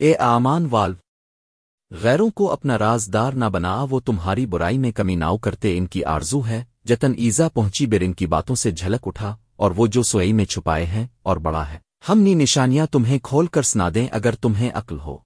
اے آمان والو، غیروں کو اپنا رازدار نہ بنا، وہ تمہاری برائی میں کمی ناؤ کرتے ان کی آرزو ہے۔ جتن ایزا پہنچی بر ان کی باتوں سے جھلک اٹھا، اور وہ جو سوئی میں چھپائے ہیں اور بڑا ہے۔ ہم نی نشانیاں تمہیں کھول کر سنا دیں اگر تمہیں عقل ہو۔